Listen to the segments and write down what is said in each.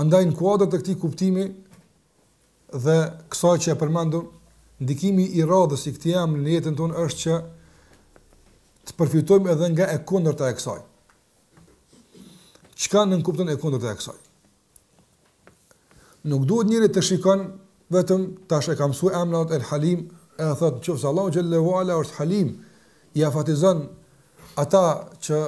Andaj në kuadër të këtij kuptimi dhe kësaj që e përmendëm, ndikimi i radhës i këtij emri në jetën tonë është që të përfitojmë edhe nga e kundërta e kësaj. Çka nënkupton e kundërta e kësaj? Nuk duhet njeri të shikon Vetëm tash e ka mësue emrat El Halim edhe thotë në qoftë se Allahu xhelle ue ala është Halim i afatizon ata që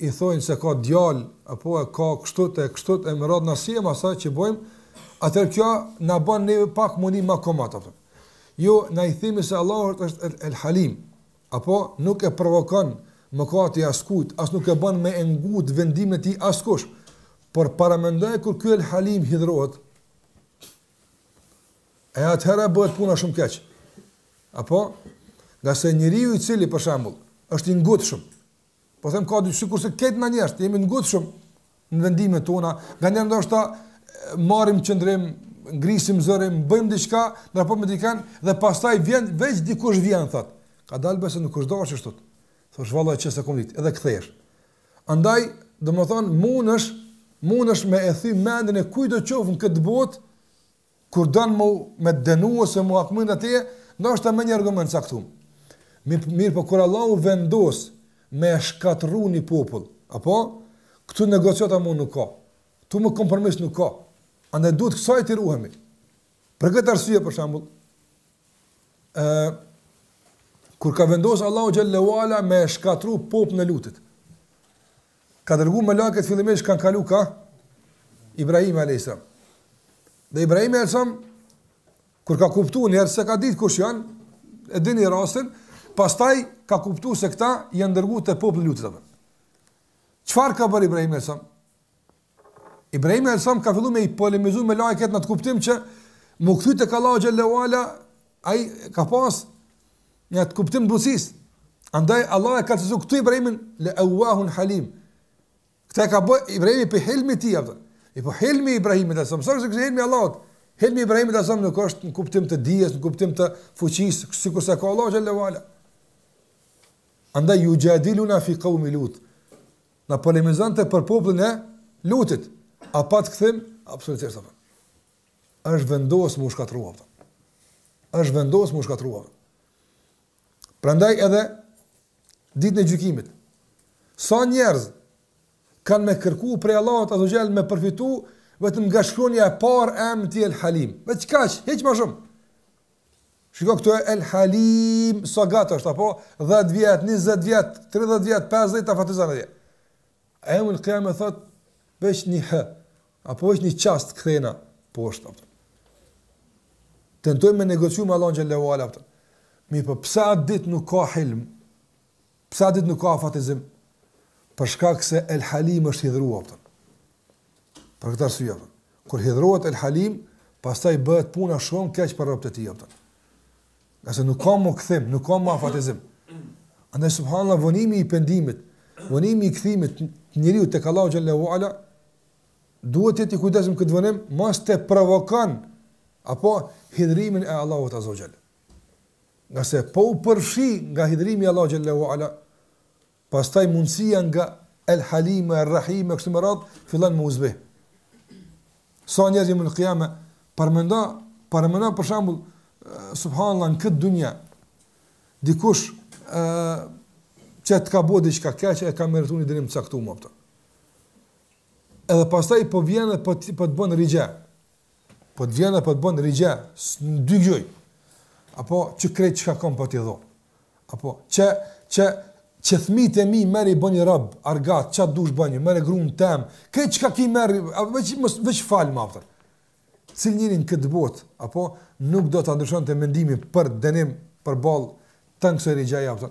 i thojnë se ka djalë apo e ka kështu e kështu e me radhë na sjellë asaj që bëjmë atëherë kjo na bën ne pak m'u ndi më komot apo jo ne themi se Allahu është El Halim apo nuk e provokon mëkati askujt as nuk e bën me ngut vendimet i askush por paramendoje kur ky El Halim hidhrohet E atëherë bëhet puna shumë keq. Apo ngase njeriu i cili për shembull është i ngutshëm. Po them ka dy sikurse këtë na njerëz, jemi ngutshëm në vendimet tona, nganjëherë ndoshta marrim qëndrim, ngrisim zërin, bëjmë diçka, ndër po me dikën dhe pastaj vjen veç dikush vjen thot. Kadalë be, se nuk është dashur kështu. Thosh vallahi çesë komunit, edhe kthesh. Andaj, domethënë mundesh, mundesh me e thy mendjen e kujtdo qoftë në këtë botë kur don më me dënu ose më akmënd atje, ndoshta me një argument të caktuar. Mirë, mirëpo kur Allahu vendos me shkatërru një popull, apo këtu negociata më nuk ka. Këtu më kompromis nuk ka. Andaj duhet kësaj të ruhemi. Për këtë arsye për shembull, Ëh kur ka vendosur Allahu xhelle ue ala me shkatru popullin e Lutit. Ka dërguar melaiket fillimisht kanë kalu ka Ibrahim alayhis salam. Dhe Ibrahim alayhis salam kur ka kuptuar, njëherë s'e ka ditë kush janë, e dini rastin, pastaj ka kuptuar se këta janë dërguar te populli i Lutit. Çfarë ka bërë Ibrahim alayhis salam? Ibrahimi alejhi selam ka fillu me i polemizu melaiket në atë kuptim që me u kthy tek Allahu xhelle ue ala, ai ka pas atë kuptim të butësisë. Andaj, Allah e ka të zu këtu Ibrahimin le evvahun halim. Këta e ka bë Ibrahimi për hilmin e tij, apo. E po hilmi i Ibrahimit alejhi selam s'është sikurse hilmi i Allahut, hilmi i Ibrahimit alejhi selam nuk është në kuptim të dijes, në kuptim të fuqisë, sikurse ka Allah xhelle ue ala. Andaj, juxhadiluna fi kaumi Lut. Na polemizonte për popullin e Lutit. A pat kthim? Absolutisht apo. Është vendosur me u shkatrru, apo. Është vendosur me u shkatrru. Prandaj edhe ditën e gjykimit. Sa njerëz kanë me kërku prej Allahut azze ue xhel me përfitu vetëm nga shkronja e parë e emrit El Halim. Veç kaq, hiç më shumë. Shiko këtu El Halim, sa gjatë është apo 10 vjet, 20 vjet, 30 vjet, 50 ta fatizon atje. Ai mund të me thënë veç një h apo veç një çast kthena poshtë apo. Tentojmë me negociu me Allahun xhelle ve ala apo. Mi po pse atë ditë nuk ka hilm? Pse atë ditë nuk ka afatizim? Për shkak se El Halim është hidhëruar atë. Për këtë arsye;. Kur hidhërohet El Halim, pastaj bëhet puna shumë keq për robët e tij atë. Nëse nuk ka më kthim, nuk ka më afatizim. Andaj subhanallahu vonimi i pendimit, vonimi i kthimit të njeriut tek Allahu xhelle ve ala duhet të kujdesojmë këtë vonim mos të provokon apo hidhërimin e Allahut azze ve xhel. Ngase po u përfshi nga hidhërimi i Allahut xhelle ve ala, pastaj mundësia nga El Halim e El Rahim e kështu me radhë, fillan me u zbeh. Sa njerëzim në kijamet, paramendo, paramendo për shambull, subhanallah, në këtë dunja, dikush e, që të ka bo diçka keq, e ka meritu një dënim të caktum pëtë. Edhe pastaj po vjen dhe po të, po të bën rixha. Po të vjen apo të bën rixha, në dy gjunj. Apo që krejt çka kam po t'i jap. Apo që që që fëmitë e mi merri bëni rob, argat, ça dush bëni, merr gruan teme. Krejt çka kam merre, veç mos veç falmë aftë. Cili njeri në këtë botë, apo nuk do të ndryshonte mendimin për dënim, përballë një kësi rixhaje.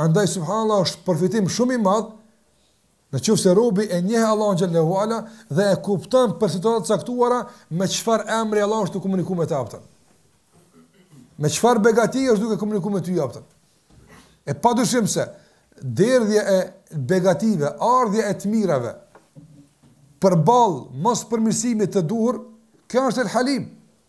Andaj subhanallahu është përfitim shumë i madh në qoftë se robi e njeh Allahun xhelle ve ala dhe e kupton për situata të caktuara me çfarë emri Allahu është tu komuniku me ty aftën. Me çfarë begati është duke komunikuar me ty aftën. E padyshim se derdhja e begative, ardhja e të mirave përball mos përmirësimit të duhur, kjo është el halim.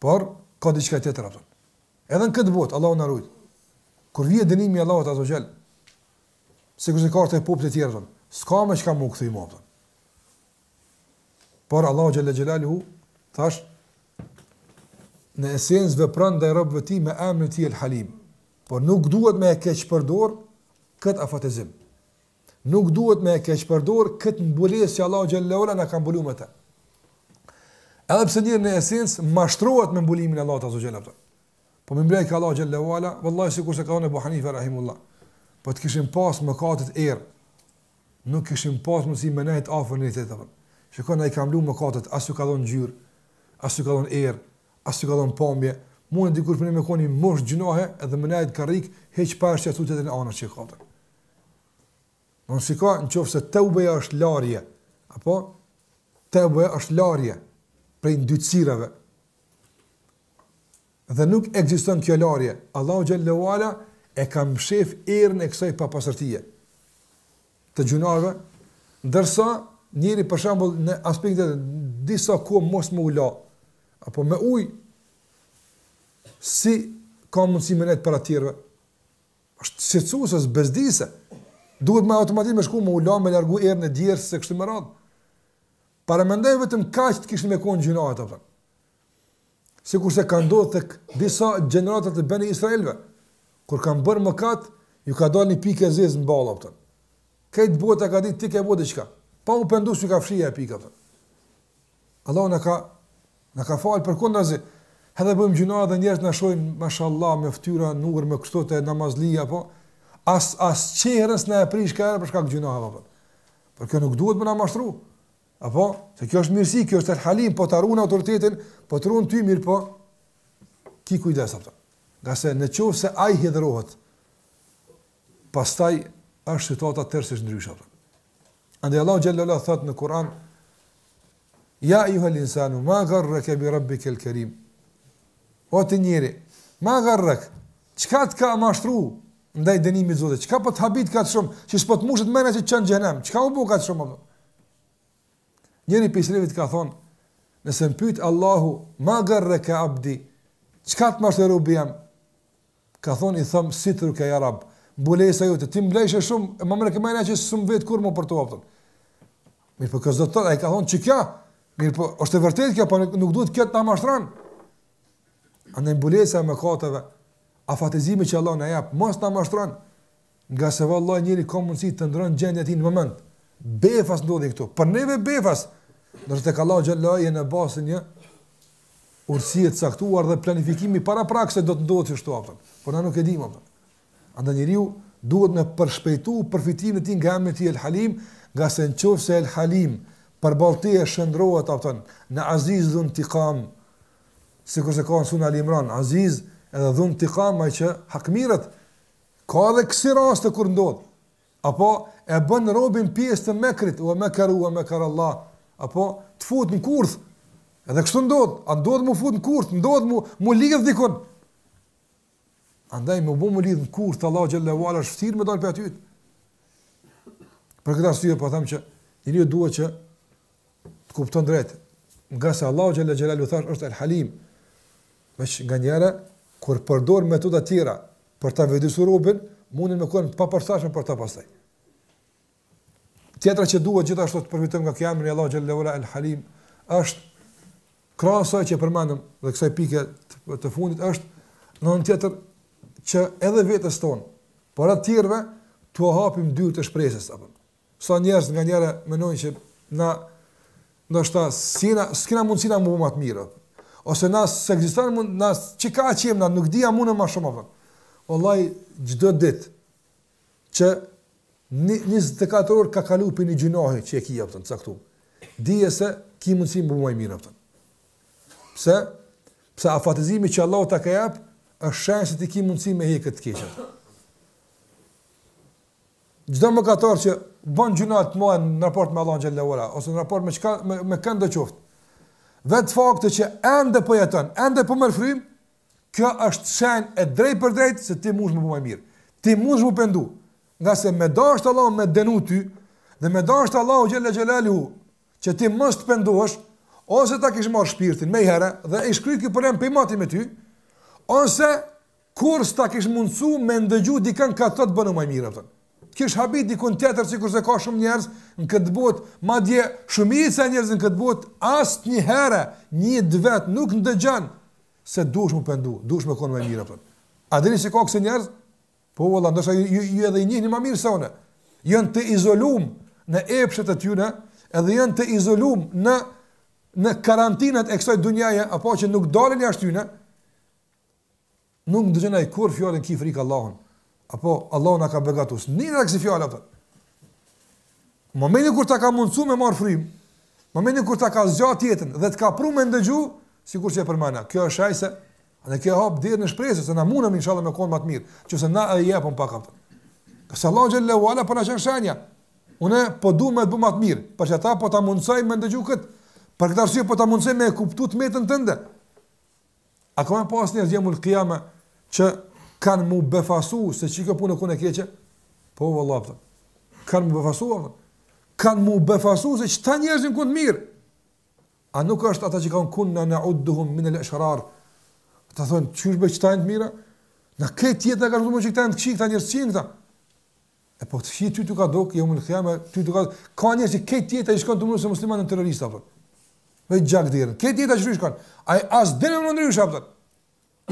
Por ka diçka tjetër apo? Edhe në këtë botë Allahu na ruajtë. Kur vjen dënimi i Allahut azze ve xhel, sikurse ka te popujt e tjerë, s'ka më çka me kthy më apo. Por Allahu xhelle xhelaluhu thash në esencë vepron ndaj robëve të tij me emrin e tij El Halim. Por nuk duhet me e keqpërdorë këtë afatizim. Nuk duhet me e keqpërdorë këtë mbulesë që Allahu xhelle ve ala na ka mbuluar me të. Edhe pse njeriu në esencë mashtrohet me mbulimin e Allahut azze ve xhel. Po më mbrek Allahu xhelle ve ala, vallahi sikurse ka thënë Ebu Hanife rahimehullah. Po të kishin pas mëkatet erë. Nuk kishim pas mundësi me nejt afër njëri-tjetrit. Shikon i ka mlu mëkatet, as ju ka dhënë ngjyrë, as ju ka dhënë erë, as ju ka dhënë pamje. Mund dikush punë me kanë mush gjynahe edhe me nejt në karrige, hiç pa as çatutet në anën e çikotë. Unë si ka në qoftë se teubeja është larje, apo teubeja është larje prej ndytësirave, dhe nuk ekziston kjo larje, Allahu xhelle ve ala e ka mshef erën e kësaj papastërtie, të gjynaheve, ndërsa njeri për shambull në aspektet e disa ku mos me u la, apo me uj, si ka mundësi me nejtë për atjerve, Është shqetësuese, është bezdise. Duhet me automatik me shku, me u la, me largu erën e djersës e kështu me radhë. Paramendoj vetëm kaq të kishin me kon gjynahet apo. Sikur se kanë ndodhur tek disa gjenerata të beni Israilëve, kur kanë bërë mëkat, ju ka dalë një pikë e zezë në ballë apo. Krejt bota e ka ditë ti ke bë diçka. Pa u pendu s'i ka fshi ajo pika apo. Allahu na ka na ka fal përkundazi. Edhe bëjmë gjynahe dhe njerëz na shohin mashallah me fytyra nur me këto të namazlia apo as as çehre s'na e prish ka për shkak gjynaheve apo. Por kjo nuk duhet me na mashtru. Apo, se kjo është mirësi, kjo është el-Halim, po ta run autoritetin, po ta run ftyrën, po ki kujdes, a po. Ngase në qoftë se ai hidhërohet, pastaj është situata tërësisht ndryshe. Andaj Allahu xhelle ve ala thot në Kur'an Ja ejjuhal insanu ma gharraka bi rabbika al-karim. O ti njeri, ma gharrak, çka të ka mashtru ndaj dënimit të Zotit? Çka po të habit kaq shumë që s'po të mushet menja që çon në xhehenem? Çka u bë kaq shumë apo? Njëri pi selefit ka thon, nëse më pyet Allahu, ma gharraka abdi, çka të mashtru robi jem? Ka thonë i thom sitruke ja rab mbulesa jote ti mblojshe shumë e m'u mrek mu që s'u mbet kurrë më për to aftën. Mirëpo kjo s' do të thotë, ai ka thonë që kjo, mirëpo është e vërtetë kjo, po nuk duhet kjo të ta mashtron. Ani mbulesa e mëkateve, afatizimi që Allahu na jap, mos ta mashtron. Ngase vallahi njeri ka mundësi të ndrron gjendja e tij në moment. Befas ndodhin këto. Për neve befas. Ndërsa tek Allahu xhelle ve ala janë në bazë një urësie të caktuar dhe planifikimi paraprak se do të ndodhë qështu apo. Por na nuk e dimë apo. Andaj njeriu duhet me përshpejtu përfitimin e tij nga emni i tij El Halim, ngase në qoftë se El Halim përballë teje shndërrohet apo në Aziz dhuntikam, sikurse ka në suren Ali Imran, Aziz edhe dhuntikam, ai që hakmerret, Ka edhe kësi raste kur ndodhë, apo e bën robin pjesë të mekrit, ue mekeru, ue mekerAllah, apo të fut në kurth, edhe kështu ndodhë, a ndodhë mu fut në kurth, ndodhë mu, mu lidhë dikun, andaj m'u ba mu lidhë në kurth, Allah xhelle ve ala është vështirë me dalë prej atyhit, për këtë arsye po them që, njeriu duhet që, Të kupton drejt. Ngase Allahu xhelle xhelaluhu thash është El Halim. Veç nganjëherë kur përdor metoda të tjera për ta vetëdijesuar robin, mundin me kon të papërshtatshme për ta pastaj. Tjetra që duhet gjithashtu të përfitojmë nga ky emën i Allahut xhelle ve ala El Halim është krahas asaj që përmendëm dhe kësaj pike të fundit është edhe një tjetër që edhe vetes tonë, por edhe tjerëve t'u hapim dyert e shpresës apo. Sa njerëz nganjëherë mendojnë që na ndoshta si na s'kena mundësi na me u bë ma të mirë. Ose na s'ekziston mund na qaq jemi na nuk dijmë mundë më shumë apo. Wallahi çdo ditë që 24 orë ka kalu për një gjynah që e ki jepëtën, ca këtu. Dije se ki mundësi me u bë ma i mirë, apëtën. Pse? Pse afatizimi që Allah ta ka jep, është shenjë se ti ki mundësi me hek të keqen. Çdo mëkatar që bën gjynahe të mëdha në raport me Allahun xhelle ve ala ose në raport me çka me, me këndo qoftë. Vet fakti që ende po jeton, ende po merr frymë, kjo është shenjë e drejtpërdrejtë se ti mundesh me u bë ma i mirë. Ti mundesh me u pendu. Ngase me dashtë Allah me të dënu ty, dhe me dashtë Allahu xhelle xhelaluhu, që ti mos të pendohesh, ose ta kish marrë shpirtin menjëherë, dhe ish kry ky problem përnjimë aty me ty, ose Kurr s'ta kish mundësu me ndëgju dikën ka thotë bënu më mirë atë. Të kish habit dikun tjetër sikurse ka shumë njerëz në këtë botë, madje shumica e njerëzve në këtë botë asnjëherë një vet nuk ndëgjon se duhesh me u pendu, duhesh me kon më mirë atë. A dini se ka kësi njerëz? Po valla, ndoshta ju, ju, ju edhe i njihni më mirë se unë. Janë të izolum në epshet e tyre, edhe janë të izolum në në karantinat e kësaj dunjaje, apo që nuk dalin jashtë tyre. Nuk ndëgjon ai kurrë fjalën kij frikë Allahun. Apo Allahu na ka begatus. Me ni edhe kësi fjalë atë. Momentin kur ta ka mundsu me marr frymë, momentin kur ta ka zgjat jetën dhe të ka pru me ndëgju, sikur që e përmenda. Kjo është ajo se neve ka hap derën e shpresës se na mundem inshallah me kon më të mirë, nëse na e japim pak atë. Se Allahu xhelle ve ala po na çon shenja. Unë po du me të bë më të mirë, për qata po ta mundsoj me ndëgju kët. Për këtë arsye po ta mundsoj me kuptu të metën tënde. A ka me pas njerëz jeumul kijame që kanë mu befasu se që kjo punë u kon e keqe? Po, vallah, të. Kanë mu befasu, të. Kanë mu befasu se qëta njerëz ishin kënë mirë. A nuk është ata që kanë kunna neudduhum minel eshrar? Ta thonë, qysh be qëta janë të mirë? Në këtë jetë ne kujtshim që këta janë të këqij, këta njerëz qenë këta. E po të fshi ty çkado, jo mund të ty çkado. Ka njerëz që këtë jetë e shkon tu mendu se muslimanët janë terrorista, për. Me gjak dhe tjera. Këtë jetë e shkon. Ai as s'e mendon ndryshe, për.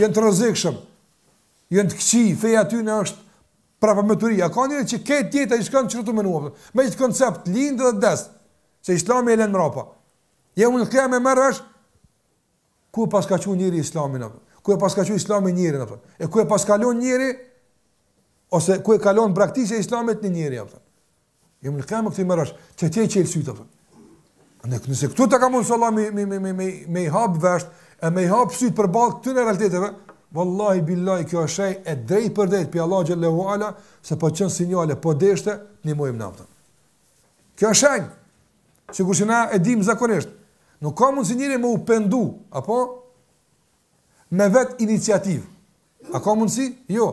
Janë të rrezikshëm. Janë të këqij, feja e tyne është prapambeturi. Ka njerëz që këtë jetë e shkon qeshtu tu mendu, për. Me qet koncept, lind dhe des. Se islami e len mrapa. Jo mund të me marrë vesh, Ku e paska çu njeri islamin apo? Ku e paska çu islami njerin apo? E ku e paska lënë njeri ose ku e ka lon praktika e islamit njerin apo? Jo më kam këtë marrë vesh, çel çel çel syt apo? Ne këtu se këtu ta ka mundësu Allahu me me me me me i hap veshtë, e me i hap syt përballë këtyne realiteteve. Wallahi billahi kjo është e drejtpërdrejt pi Allahut xhele ue ala se po çon sinjale po deshte në mojë naftën. Kjo është shenjë. Sigurisht që na e dimë zakonisht, nuk ka mundësi njeri me u pendu, apo me vet iniciativë. A ka mundësi? Jo.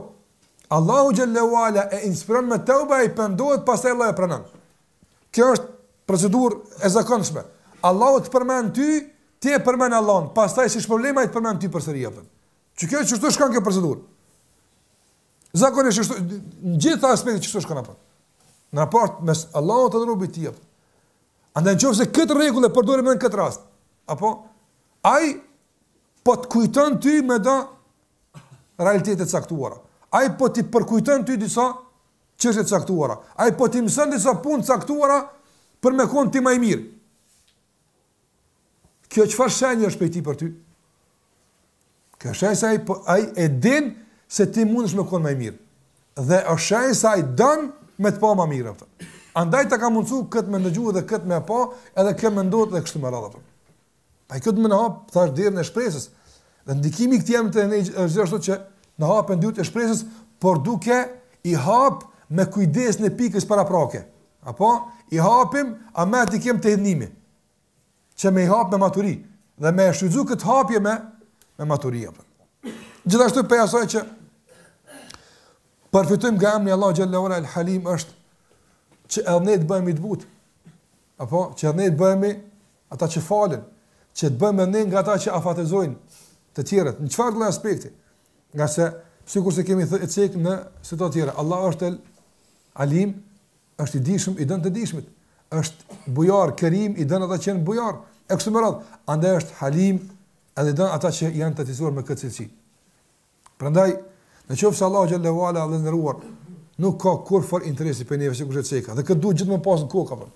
Allahu xhele ue ala e inspiron me teube ai pendohet pastaj Allahu e pranon. Kjo është procedurë e zakonshme. Allahu të përmend ty, ti e përmend Allahun, pastaj si shpërblim ai të përmend ty përsëri apo. Dhe qeshtu shkon kjo procedurë. Zakonisht është në gjitha aspektet qeshtu shkon apo. Në raport mes Allahut dhe robit të tij. Andaj nëse këtë rregull e përdorim në këtë rast, apo ai po të kujton ty me do realitete të caktuara. Ai po t'i përkujton ty disa çështje të caktuara. Ai po t'i mëson disa punë të caktuara për me kon ti më i mirë. Kjo çfarë shenjë është prej tij për ty? Kjo është shenjë se ai po, ai e din se ti mundesh me kon më mirë. Dhe është shenjë se ai don me të pa më mirë atë. Andaj ta ka mundsu kët me ndëgju dhe kët me pa, edhe kët me mendu dhe kështu me radhë atë. Pra kjo emën na hap thash derën e shpresës. Dhe ndikimi i këtij emni te ne është ashtu që na hapen dyrt e shpresës, por duke i hap me kujdes në pikën paraprake. Apo, i hapim, ama atë kemi theksu, që me i hap me maturi, dhe me e shfrytëzu këtë hapje me, me maturi, apo. Gjithashtu prej asaj që, përfitojmë nga emni Allahut xhele ue ala El Halim është, që edhe ne të bëhemi të butë, apo, që edhe ne të bëhemi ata që falin, që të bëhemi edhe ne nga ata që afatizojnë të tjerët, në çfarëdo aspekti, ngase, sikurse e kemi the, e cek në situata tjera, Allahu është el, Alim, është i dijshëm, i don të dijshmit. Është bujar, kerim, i don ata që janë bujar. E kështu me radhë, andaj është halim, edhe i don ata që janë të cilësuar me këtë cilësi. Prandaj, në qoftë se Allahu xhele ue ala, të nderuar, nuk ka kurrfarë interesi prej njerëzve qysh e ceka. Dhe këtë duhet gjithmonë pas në kokë apo.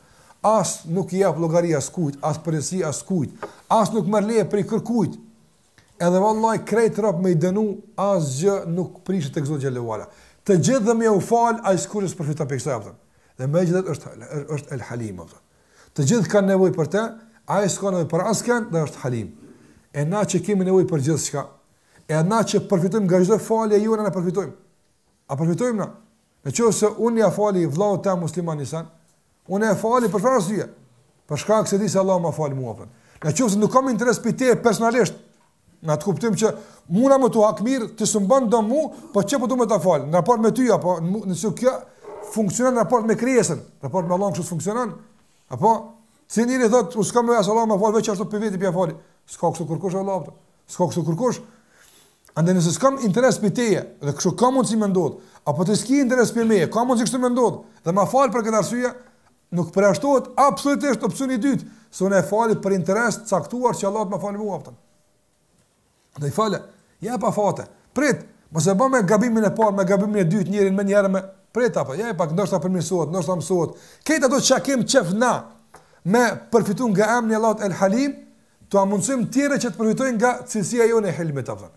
As nuk i jep llogari askujt, as përgjegjësi askujt. As nuk merr leje prej kërkujt. Edhe vallahi krejt rob me i dënu asgjë nuk prishet tek zoti xhelle ue ala të gjithë edhe me jau fal ai kurrë s'përfiton prej kësaj apo dhe megjithatë është është el halim apo të gjithë kanë nevojë për të ai s'ka nevojë për askën dhe është halim e na që kemi nevojë për gjithçka e na që përfitojmë nga çdo falje jona na përfitojmë a përfitojmë na Në qoftë se unë ia fali vëllaut tim musliman insan, unë e fali për çfarë arsye? Për shkak se di se Allah më fal mua. Në qoftë se nuk kam interes prej te personalisht, në atë kuptim që muj me t'u hakmarrë, ti s'mun m'bën dëm mua, po qe po du me ta fal? Në raport me ty apo nëse kjo funksionon në raport me krijesën, në raport me Allahun kështu funksionon. Apo, se njëri thot, un s'kam nevojë as Allahu me m'falë, veç ashtu për veti po ja fali. S'ka kështu kërkush vallahi, apo. s'ka kështu kërkush. Andaj nëse s'kam interes prej teje, dhe kështu ka mundë si me ndodhë, apo ti s'ki interes prej meje, ka mundë si kështu me ndodhë, dhe ma falë për këtë arsye, nuk përjashtohet absolutisht opcioni i dytë, se unë e fali për interes të caktuar që Allah të më falë mua, apo. Dhe i fale, i jep afate, prit, mos e ba me gabimin e parë, me gabimin e dytë, njerin menjëherë me, prit apo, jepi afat ndoshta përmirësohet, ndoshta mësohet. Këta duhet ta kemi qef na me përfituar nga emri i Allahut El Halim, t'ua mundsojmë tjerëve që të përfitojnë nga cilësia jonë e hilmit apo.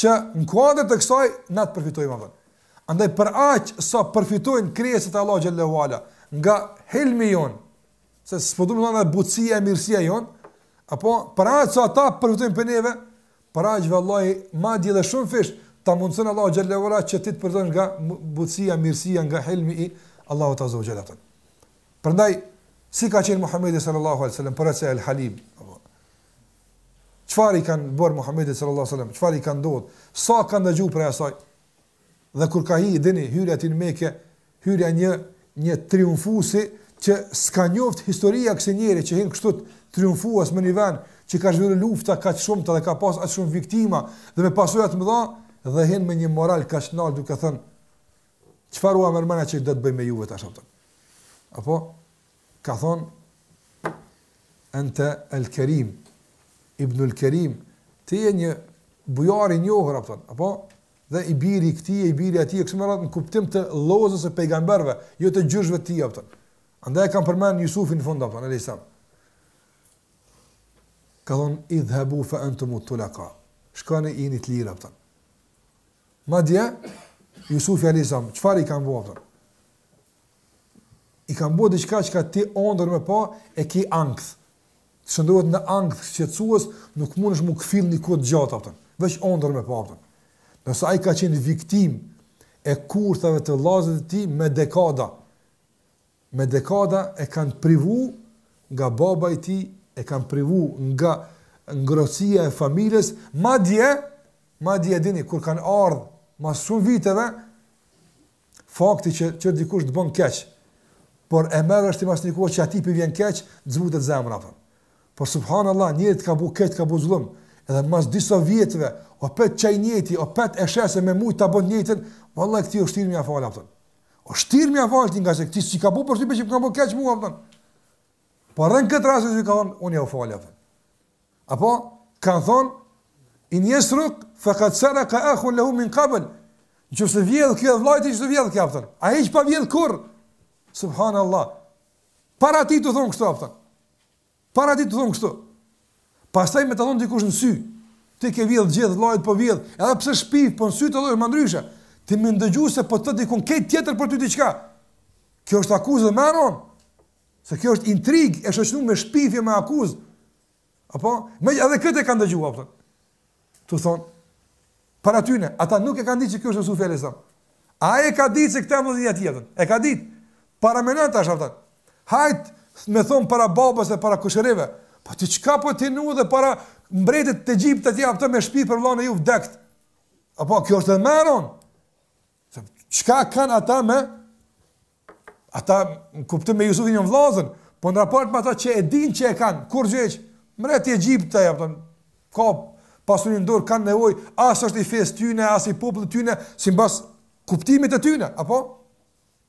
Që në kuadër të kësaj na të përfitojmë apo. Andaj për aq sa përfitojnë krijesat e Allahut Xhelle ue Ala nga hilmi jonë, se s'po du me thënë butësia e mirësia jon, apo për aq sa ata përfitojnë prej neve, për aq vallahi madje edhe shumëfish ta mundson Allahu xhelle ue ala që ti të përfitosh nga butësia, mirësia nga hilmi i Allahut azze ue xhel. Prandaj si ka qenë Muhamedi sallallahu alaihi wasallam prej atij el Halim. Çfarë i kanë bërë Muhamedi sallallahu alaihi wasallam? Çfarë i kanë dhënë? Sa kanë dëgjuar për asaj? Dhe kur ka hi dini hyrja ti në Mekë, Hyrja e një një triumfusi që s'ka njoft historia kësi njeri që hin kështu triumfues në një vend që ka zhvilluar lufta kaq shumta dhe ka pas aq shumë viktima dhe me pasoja të mëdha dhe hin me një moral kaq nal duke thënë çfarë ua merr mendja që do të bëj me juve tash apo apo kanë thon ente el kerim ibnul kerim ti je një bujar i njohur apo apo dhe i biri i këtij e i biri i atij e kështu me radhë në kuptim të lozës së pejgamberëve, jo të gjyshëve të tij apo. Andaj e kam përmend Jusufin në fund apo alejhi selam. Ka thon idhabu fa antum tulaka. Shkoni ju jeni të lirë apo. Madje Jusufi alejhi selam, çfarë i kanë bo apo? I kanë bo diçka që ti n'ondërr me pa e ki ankth. Të shndërrohet në ankth shqetësues nuk mundesh m'u kthill një kohë të gjatë a kupton, veç ondër me pa a kupton. Nëse ai ka qenë viktimë e kurthave të vllazërve të tij me dekada, me dekada e kanë privu nga baba i tij, e kanë privu nga ngrohësia e familjes, madje, madje dini kur kanë ardh mas shumë viteve, Fakti që që dikush të bën keq, por e mirë është i mas një kohe që atij i vjen keq, të zbutet zemra, thëmë. Por subhanallah, njëri të ka bu keq, të ka bu zullum, edhe mas disa vjetëve, opet qaj njëjti, opet e sheh se me mujtë ta bën njëjtën, vallahi këtij o shtirë m'ja falë, a kupton. O shtirë m'ja falë, ti nga se këtij s'i ka bu përshtypje që ka bu keq mua, a kupton. Por edhe në këtë rast çka ka thonë, unë jau fal, a kupton. Apo kanë thonë in yasriq faqad saraka akhun lahu min qabl. Nëse vjedh kjo vllai i tij që të vjedh kjo a kupton. Ai hiç pa vjedh kurr? Subhanallahu. Para ti të thon kështu a kupton. Para ti të thon kështu. Pastaj me të thon dikush në sy. Ti ke vjedh gjithë vllajt po vjedh, edhe pse shpif po në sy të thonë më ndryshe. Ti me ndëgju se po të dikun ke tjetër për ty diçka. Kjo është akuzë më e rondë. Se kjo është intrigë e shoqëruar me shpifje me akuzë. Apo, më edhe këtë e kanë dëgjuar apo. Tu thon, para tyne, ata nuk e kanë ditë se kjo është Yusuf alayhis salam. Ai e ka ditë se këta mund të jetë tjetër. E ka ditë. Paramenon tash apo. Hajt, me thon para babës e para kushërive. Po ti çka po ti nu dhe para mbretit të Egjiptit atje apo me shpifë për vllanë ju vdekt. Apo kjo është më e rondë. Çka kanë ata me ata kuptim me Jusufin janë vllazën, po në raport me ata që e dinë që e kanë, kurrgjë, mbret i Egjiptit a kupton, ka pasurinë n'dorë kanë nevojë, as është i fesë tyne, as i popullit tyne, simbas kuptimit të tyne, apo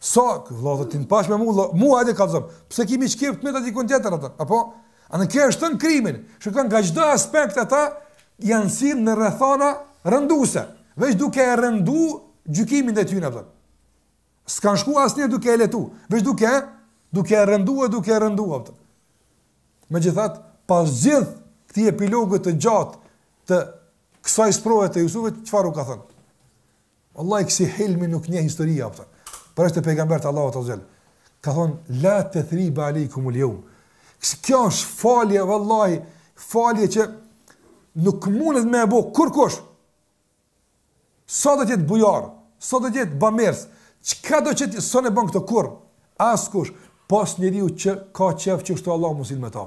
Sak, vëlla zot, ti n'paç me mua, mua hajde kallzom. Pse ki m'i çkep të metat dikon tjetër atë? Apo a nuk e shton krimin? Shikon nga çdo aspekt ata janë si në rrethana rënduese, veç duke e rëndu gjykimin e tyre atë. S'kan shku asnjë duke e lehtu, veç duke duke e rëndu e duke e rëndu atë. Megjithatë, pas gjithë këtij epilogu të gjatë të kësaj sprove të Jusufit, çfarë u ka thënë? Wallahi kësi hilmi nuk njeh historia, a kupton. Por është pejgamber të Allahut azza wa jall. Ka thon la tathriba aleikum al-yawm. Kjo është falje wallahi, falje që nuk mundet më e bë kurkush. Sa do të jetë bujar, sa do të jetë bamirës, çka do të jetë s'e bën këtë kurr? Askush, pos njeriu që ka qef që edhe Allahu m'u sill me ta.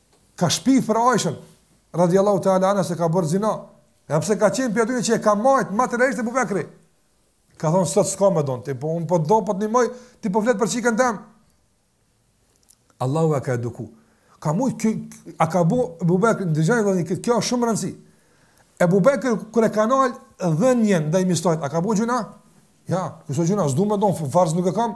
ka shpifë për Aishën radiallahu ta'ala anha se ka bërë zina, e edhe pse ka qenë prej atyre që e ka majtë materialisht Ebu Bekri, ka thonë sot s'ka me i dhonë, ti po unë po do po të një moj, ti po flet për çikën teme, Allahu e ka eduku, ka mujtë, kjo, a ka bo Ebu Bekri, dëgjoni dhe një, kjo është shumë rëndësi, Ebu Bekri kur e ka nal dhe njën dhe Mistahut, a ka bo gjynah? Jo, kjo s'o gjynah, s'du me i dhonë, farz nuk e kam,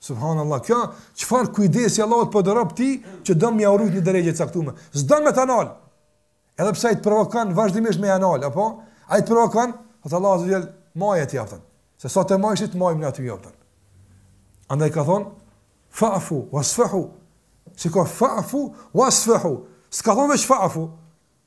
Subhanallah, kjo çfarë kujdesi Allahut po don prej ti që do me mrri në gradë të caktuar. S'do me ta nal. Edhe pse ai të provokon vazhdimisht me ia nal, apo ai të provokon, po thot Allahu azze ue xhel maje ti aftën. Se sa të mujsh maje n'atë aftën. Andaj ka thon fa'fu wasfahu. Si ka fa'fu wasfahu. S'ka thon veç fa'fu.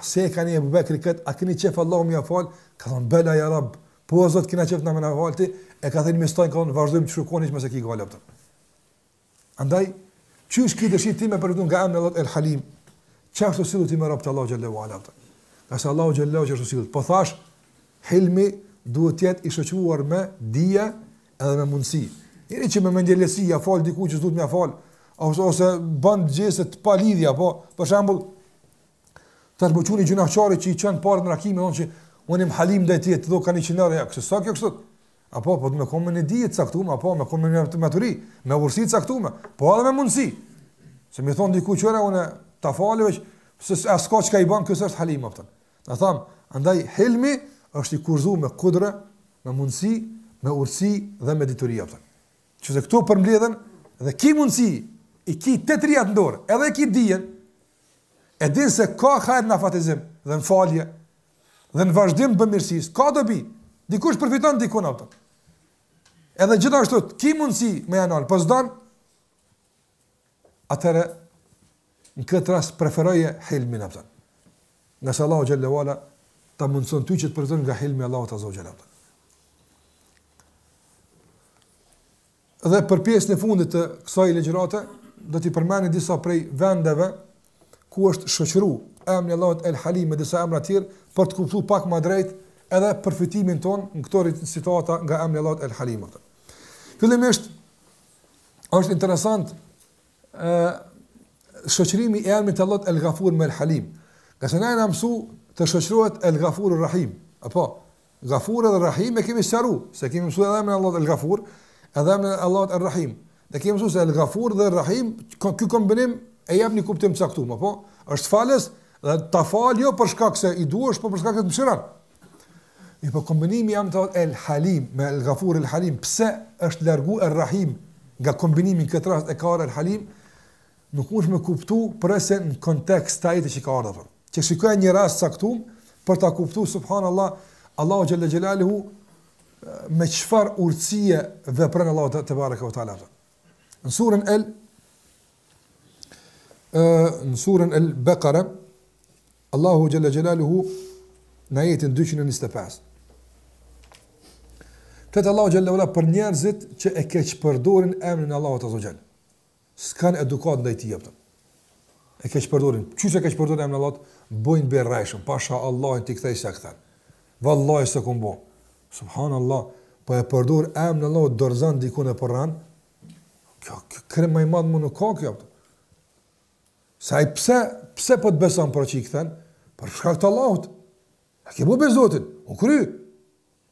A se e ka ni Ebu Bekri këtë, a keni qef Allahu me ua falë, ka thonë, bela ja rab, po o Zot kina qef ne me na falë ti, e ka thirrë Mistahun, ka thonë, vazhdojmë që shukoni që mëse ki gale, pëtër. Andaj, qysh ki dëshirë ti me përjetu nga emni Allahut El Halim, qysh t'sillu ti me robt e Allahut xhelle ue ala, pëtër. Ngase Allahu xhelle ue ala qysh t'sillu, po thash, hilmi duhet të jetë i shoqëruar me dije edhe me mundësi. Njeri që me mendjelehtësi, ja falë dikujt që s'duhet me falë, ose, ose ban gjeste të palidhje, apo, për shembull, Tash më çuni gjynahqari që i çon pare në rakime, me thonë që unë jam halim ndaj ti, ti do kanë qenë ja, kështu sa kjo kështu. Apo po të me konë me dije t'caktuar, apo me konë me maturi, me urtsi t'caktuar, po edhe me mundsi. Se me thon dikujt qe unë ta falë veç, se as ka çka i bën kjo s'është halim aftë. Ta thom, andaj hilmi është i kushtëzuar me kudre, me mundsi, me urtsi dhe me dituri aftë. Nëse këto përmbledhen dhe ki mundsi, i ki të trijat në dorë, edhe e ki dijen, E din se ka hajr në afatizim dhe në falje dhe në vazhdim të mirësisë. Ka dobi. Dikush përfiton diku në ato. Edhe gjithashtu ki mundsi me ia nal, po s'don. Atëherë në këtë rast preferoje hilmin atë. Ngase Allahu xhelle ue ala ta mundson ty që të përfiton nga hilmi i Allahut xhelle ue ala. Dhe për pjesën e fundit të kësaj ligjërate do t'i përmendim disa prej vendeve ku është shoqëru emni Allahut El Halim me disa emra tjerë për të kuptu pak ma drejtë edhe përfitimin tonë në këto situata nga emni Allahut El Halim. Fillimisht është interesant shoqërimi i emnit të Allahut El Gafur me El Halim. Ngase ne jena mësu të shoqërohet El Gafur El Rahim. Apo, Gafur edhe Rahim e kemi sqaruar, se kemi mësuar edhe emrin e Allahut El-Gafur, edhe emrin e Allahut El-Rahim. Ne kemi mësuar se El-Gafur dhe El-Rahim, ky kombinim e jep një kuptim të caktuar, apo? Është falës dhe ta fal jo për shkak se i duhesh, por për shkak se të mëshiron. Mirëpo kombinimi i emnit El Halim me El Gafur El Halim, pse është largu El Rahim nga kombinimi këtë rast e ka ardhë El Halim, Nuk mundesh me kuptu përveç se në kontekst të ajetit që ka ardhur. Apo shikoje një rast të caktuar për ta kuptuar subhanallah Allahu xhel-le xhelaluhu me çfarë urtësie vepron Allahu tebareke ue teala. Në surën El në surën El Bekare Allahu xhel-le xhelaluhu në ajetin 225. Flet Allahu xhel-le ue ala për njerëzit që e keqpërdorin emrin e Allahut azze ue xhel. S'kanë edukatë ndaj tij ata. E keqpërdorin. Qysh e keqpërdorin emrin e Allahut? Bojnë be rrejshëm. Pasha Allahun t'i kthej s'ja kthen. Vallahi s'e kom bo. Subhanallah. Po e përdor emrin e Allahut dorëzan dikën e po rren? Kjo krim më i madh më nuk ka kjo. Se ai pse, pse po të beson ty që i kthen? Për shkak të Allahut. A ke bo be n'Zotin? U kry.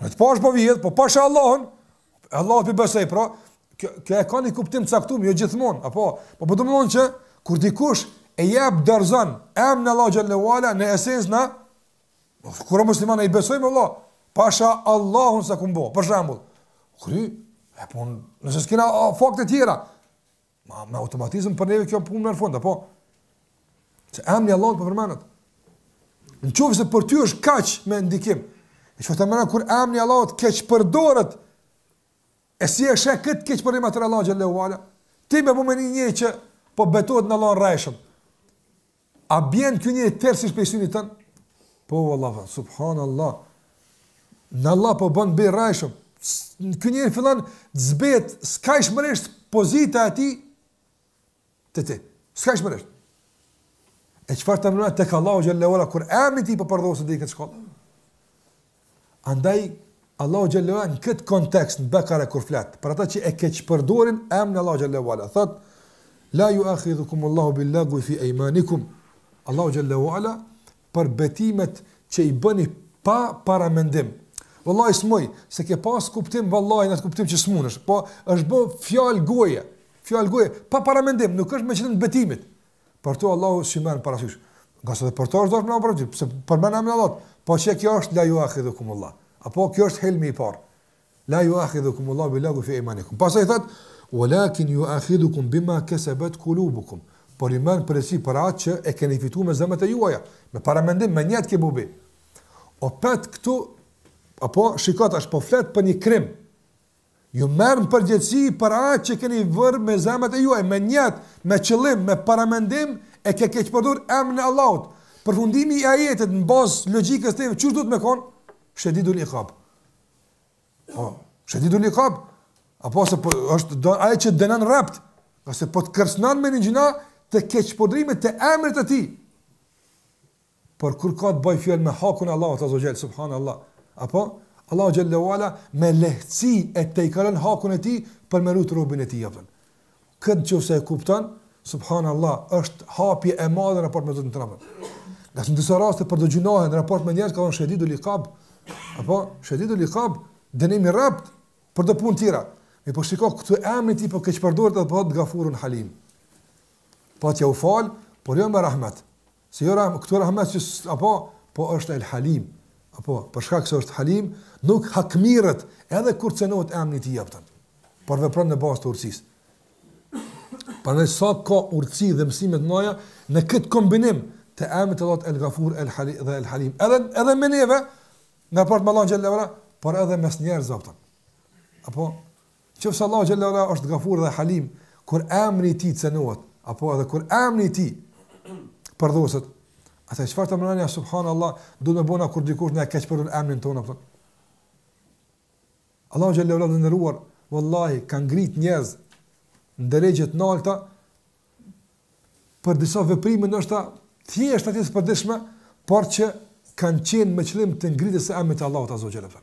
Unë të pash po vjen, po pasha Allahun, Allahun të besoj, pra, kjo, kjo e ka një kuptim të caktuar, jo gjithmonë, apo, po po domthon që kur dikush e jep dorëzon emnin e Allahut xhel-le ue ala në esencë na si musliman i besojmë, vallahi, pasha Allahun s'e kom bo. Për shembull, u kry puna nëse s'kena fakte tjera, Ma, me automatizm për neve kjo punë merr fund apo? Se emri i Allahut u përmend. Në qofë se për ty është kaq me ndikim, e çfarë të mendojmë kur emri i Allahut keqpërdoret, e si e sheh këtë keqpërdorim atëherë Allahu xhel-le ue ala, ti me pa një njeri që po betohet në Allahun rrejshëm. A bjen kjo njëri tërësisht për i synit tënë? Po, Allah, subhanë Allah. Në Allah po bënë bërë rajshëm. Kjo njëri fillan të zbetë, s'ka ishë mërështë pozita ati të ti. S'ka ishë mërështë. E qëfar të mënua të ka Allah u gjëllë e ola, kur emni ti po përdhosë dhe i këtë shkollë? Andaj Allahu xhel-le ue ala n'kët kontekst në Bekare kur flet, për ata që e keqpërdorin emrin e Allahut xhel-le ue ala, thot la yu'akhidhukumu Allahu bil lagwi fi aymanikum. Allahu xhel-le ue ala për betimet që i bëni pa paramendim. Vallahi s'muj, s'e ke pas kuptim vallahi në kuptim që s'munesh, po është bë fjalë goje, fjalë goje pa paramendim, nuk është me qëllim të betimit. Për to Allahu s'i merr parasysh. Ngase edhe për to është dashur me u mbrojt, pse përmend emrin e Allahut. Po çka kjo është la ju akhidhukum Allah. Apo kjo është hilmi i parë. La ju akhidhukum Allah bil lagui fi imanikum. Pastaj thot walakin ju akhidhukum bima kasabat qulubukum. Por i merr parasysh për atë që e keni fituar me zemrat e juaja, me paramendim, me nijet që ke bo be. Prapë këtu apo shikoj tash po flet për një krim. Ju merr në përgjegjësi për atë që keni vërë me zemrat e juaj, me njet, me qëllim, me paramendim e ke keqpërdor emrin e Allahut. Përfundimi i ajetit në bazë logjikës teme çu duhet me kon? Shedidul iqab. Po, shedidul iqab. Apo se po, është do ai që dënon rrept, ose po të kërcënon me një gjynah të keqpërdorimit të emrit të tij. Por kur ka të bëjë fjalë me hakun e Allahut azza wa jall subhanallah, apo, Allahu xhalla uala me lehtësi e tejkalon hakun e tij për me lut robin e tij a kupton. Kët nëse e kupton, subhanallah, është hapje e madhe në raport me Zotin tonë. Nga në disa raste për do gjynahe në raport me njerëz ka thonë shedidul iqab, apo shedidul iqab, dënim i rrept për do punë tjera. Mirëpo shiko këtu emri i tij po keqpërdoret apo të gafurun halim. Po t'ju fal, por jo me rahmet. Se jo rahmet, këtu rahmet që apo po është El Halim. Apo për shkak se është Halim, nuk hakmirret edhe kur cenohet emri i tij a kupton. Por vepron në bazë të urtësisë. Për ne sa ka urtësi dhe mësime të mëdhaja, në këtë kombinim të emrit të Allahut El Gafur El Halim dhe El Halim. Edhe edhe me neve, në raport me Allahun xhallahu ala, por edhe mes njerëzve ata. Apo Qoftë se Allahu xhalla uala është Gafur dhe Halim kur emri i tij cenohet, apo edhe kur emri i tij përdhoset, atëherë çfarë të mënani subhanallahu do të bëjmë na kur dikush na e keqpërdor emrin tonë apo. Allahu xhalla uala të nderuar, wallahi ka ngrit njerëz në derexhe të larta për disa veprime ndoshta të thjeshta të përditshme, por që kanë qenë me qëllim të ngritjes së emrit të Allahut azza xhalla.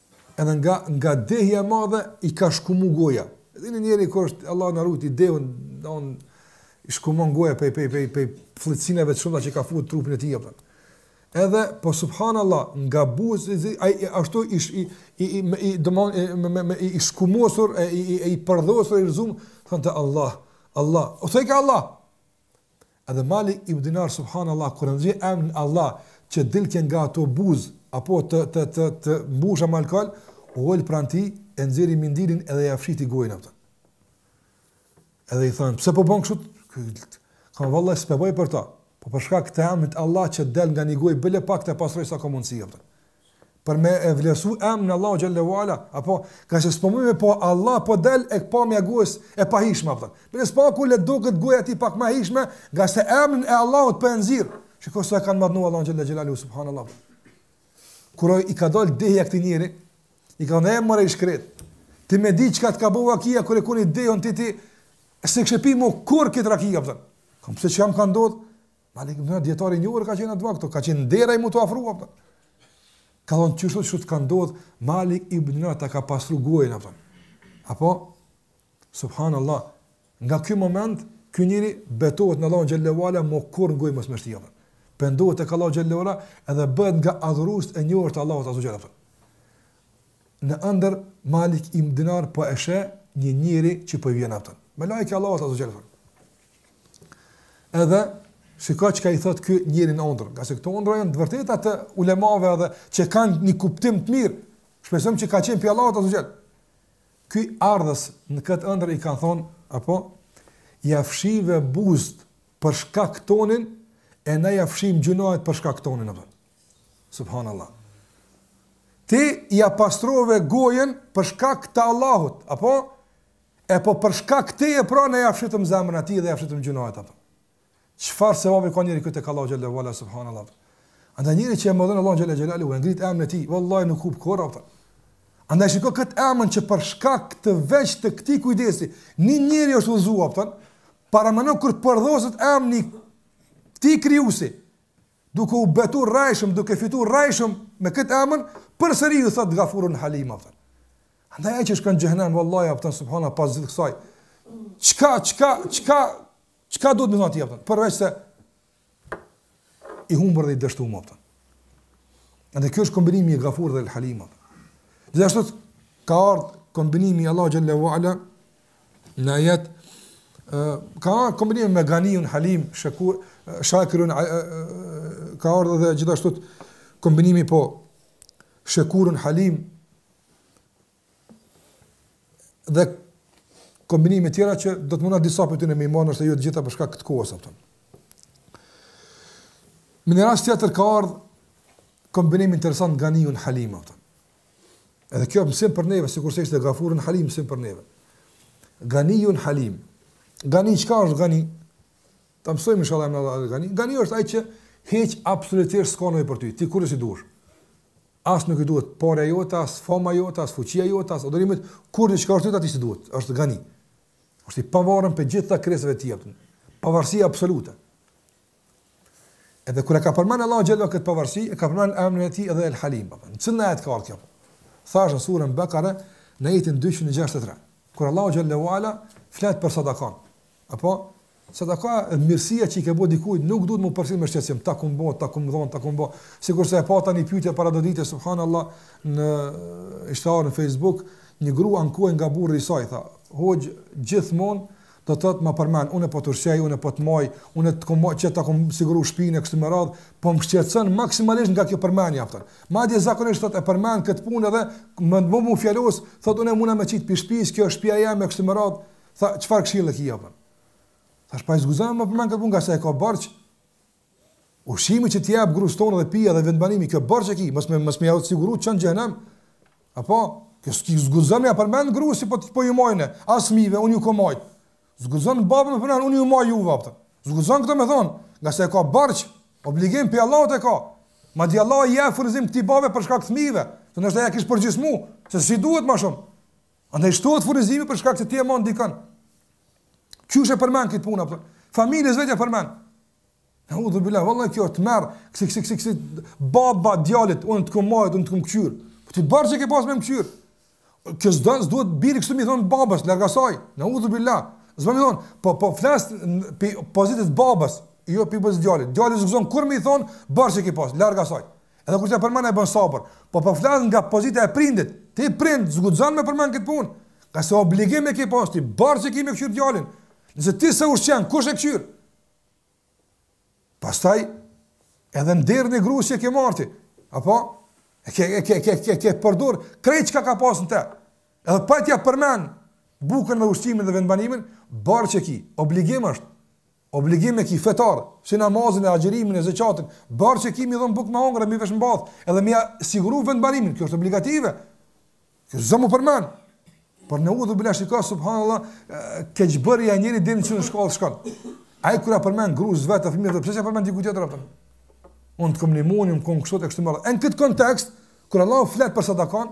Edhe nga nga dehja e madhe i ka shkumu goja. Dhe një njeri kur është Allah na rujt i dehun, domethënë i shkumon goja pej pej pej pej flliqsinave të shumta që ka fut n'trupin e tij apo. Edhe po subhanallahu nga buzët ai ashtu i i i i me i domethënë me me me i shkumosur e i i i përdhosur i rrëzum thonte Allah Allah o thojke Allah Edhe Malik ibn Dinar subhanallah kur e ndëgjoi emrin Allah që dilke nga ato buzë apo të të të të mbusha me alkool u ul pranë tij e nxjerri mindirin edhe ja fshiti gojën atë. Edhe i thon pse po bën kështu? Ka thënë vallahi s'po e bëj për ta. Po për shkak të emrit Allah që del nga një gojë bile pak të pastroj sa ka mundësi atë. për me e vlerësu emrin Allah xhalla uala, apo, ka se s'po muj me pa Allah po del e pej një goje të pahijshme, a kupton. Por së paku le do këtë gojë ati pak ma hijshme, ngase emrin e Allahut po e nxjerr, kqyr qysh e kanë madnu Allahun xhel-le xhelaluhu, subhanallah. Kur i ka dalë dehja këtij njeri, i kanë thënë more i shkretë, ti me di që ka të ka bova kia, kërë i koni dehën ti ti, se kishe pi ma kurrë këtë raki, a kupton. Ka thënë pse çka m'ka ndodhë, Malik ibn Dinar dietar i njohur ka qenë atje këtu, ka qenë ndër ata që iu të afruam. Për. Ka thonë kështu çka të ka ndodh Malik ibn Dinar ta ka pastru gojën apo. Apo subhanallahu nga ky moment ky njeri betohet në Allahun xhelle ue ala më kurrë n'goj mos me shti alkool. Pendohet tek Allahu xhelle ue ala edhe bëhet nga adhuruesit e njohur të Allahut azze ue xhel. Në ëndërr Malik ibn Dinar po e sheh një njeri që po vjen apo. Melaike e Allahut azze ue xhel. Edhe shiko çka i thot ky njeri në ëndërr, ngase këto ëndrra janë të vërteta të ulemave edhe që kanë një kuptim të mirë. Shpresojmë që ka qenë pi Allahut azze ue xhel. Ky ardhës në këtë ëndërr i ka thon apo ja fshive buzët për shkak tonin e na ja fshim gjunahet për shkak tonin apo. Subhanallahu. Ti ja pastrove gojën për shkak të Allahut, apo E po për shkak teje pra ne ja fshitëm zemrën atij dhe ja fshitëm gjunahet apo. Çfarë sevapi ka njeri te Allahu xhelle ue ala subhanallahu. Andaj njeri që e madhon Allahun xhelle xhelaluhu e ngrit emrin e tij, vallahi nuk hup kurrë apo. Andaj shiko këtë emën që për shkak veç të këtij kujdesi, një njeri është udhëzuar apo. Paramendo kur përdhoset emri i këtij krijuesi. duke u betur rrejshëm, duke fitu rrejshëm me këtë emën, përsëri u thotë Gafurun Halim, a kupton. Andaj ai që shkon n'xhehenem, vallahi, a kupton, subhanallah, pas gjithë kësaj, çka, çka, çka, çka duhet me thonë a kupton, përveç se i humbur dhe i dështum, a kupton. Andaj ky është kombinimi i Gafur dhe El Halim, a kupton. Gjithashtu ka ardhë kombinimi i Allahut xhelle ue ala, në ajet ka ardh kombinimi me Ganiun Halim Shakur Shakirun ka ardhur dhe gjithashtu kombinimi po Shakurun Halim dhe kombinime të tjera që do të mundna disa prej tyne me i marr edhe pse jo të gjitha për shkak të kohës apo. Në një rast tjetër ka ardhur kombinim interesant Ganiun Halim apo. Edhe kjo mësim për neve, sikurse ishte Gafurun Halim, mësim për neve. Ganijun halim. Gani, çka është gani? Ta mësojmë inshallah emnin El Gani. Gani është ai që hiç absolutisht s'ka nevojë për ty, ti kurrë s'i duhesh. As nuk i duhet parja jote, as fama jote, as fuqia jote, as adhurimi yt, kurrnjë çka është e jotja ti s'i duhet, është gani. është i pavarun prej gjitha krijesave të tij. Pavarësia absolute. Edhe kur e ka përmend Allahu xhelle xhelaluhu këtë pavarësi, e ka përmend emrin e tij edhe El Halim. Në cilin ajet ka kjo? Thash në surën Bekare në ajetin 263. Kur Allahu xhelle ue ala flet për sadakën. Apo sadaka e mirësia që i ke bo dikujt nuk duhet me përcjell me shqetësim, ta kom bo, ta kom dhon, ta kom bo. Sikurse e pata një pyetje para do ditë subhanallahu n'pyetësor në Facebook, një grua ankohej nga burri i saj tha, "Hoxhë gjithmonë do të thotë më përmend, unë po të ushqej, unë po të maj, unë të kam që ta kam siguru shpinë e kështu me radhë, po më shqetëson maksimalisht nga kjo përmendje e vet. Madje zakonisht thotë e përmend këtë punë edhe më më mu fjalos, thotë unë muj me të çit pi shtëpisë, kjo është shtëpia jem e kështu me radhë, tha çfarë këshillë ki japën. Tha s'pa guzon me përmend këtë punë ngase e ka borxh. Ushqimi që ti i jep grusë tane dhe pija dhe vendbanimi, kjo borxh e ki, mos me mos me ja siguru shkon n'xhenem. Apo, kjo s'ki s'guzon me ja përmend grusë po ti po ju maj, as fmive unë ju po maj. S'guzon baba me than unë ju maj ju vapta. S'guzon këtë me than, ngase e ka borxh, obligim pi Allahut e ka. Madje Allahu i jep furnizim këtij babe për shkak të fëmijëve, se ndoshta ja kish përgjysmu, se si duhet më shumë. Andaj shtohet furnizimi për shkak se ti e mban dikën. Qysh e përmend këtë punë apo? Familjes vetë e përmend. Neudhubilah, valla kjo të merr, kësi kësi kësi kësi baba djalit, unë të kum majt, unë të kum qyr. Po ti borxh e ke pas me më qyr. Kjo s'do s'do duhet i biri kështu me i than babas, larga saj. Neudhubilah. S'do me i than, po po flas pi pozitës babas, jo pi pozitës djalit. Djali s'guzon kurr me i than, borxh e ke pas, larga saj. Edhe kur ta përmend e bën sabër, po po flas nga pozita e prindit. Ti prind s'guxon me përmend këtë punë. Ngase obligim e ke pas ti, borxh e ke me këqyr djalin. Nëse ti s'e ushqen, kush e këqyr? Pastaj, edhe nderin e grusë e ke marr ti, apo? E ke, e ke, ke, ke, ke përdur, krejt që ka ka pas në te. Edhe po t'ia përmen, bukën dhe ushqimin dhe vendbanimin, borxh e ki, obligim është. Obligim e ki fetar, si namazin e agjerimin e zeqatin, borxh e ki me i dhan buk me hongër e me i veshmbath, edhe me ia siguru vendbanimin, kjo është obligative. Kjo s'do mu përmen. Por neudhubilah shiko, subhanallah, keqbërja e njeriut deri n'çfarë shkalle shkon. Ai kur ja përmen grusë vet e fëmijëve, dhe pse s'ja përmen dikujt tjetër, apëtën? Unë të kam ndihmu, unë kam kështu e kështu me radhë. E në këtë kontekst, kur Allahu flet për sadakan,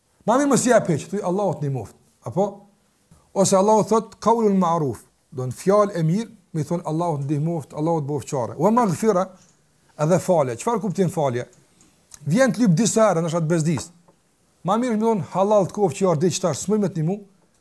Ma mirë mos i jap hiç, thuaj Allahu të ndihmoft. Apo ose Allahu thot qaulul ma'ruf, domethënë fjalë e mirë, më thon Allahu të ndihmoft, Allahu të bëftë çare. Wa maghfira, edhe falje. Çfarë kuptim falje? Vjen të lyp disa herë, ndoshta të bezdis. Ma mirë më thon hallall të koftë që erdhe, qitash s'muj me të ndihmu.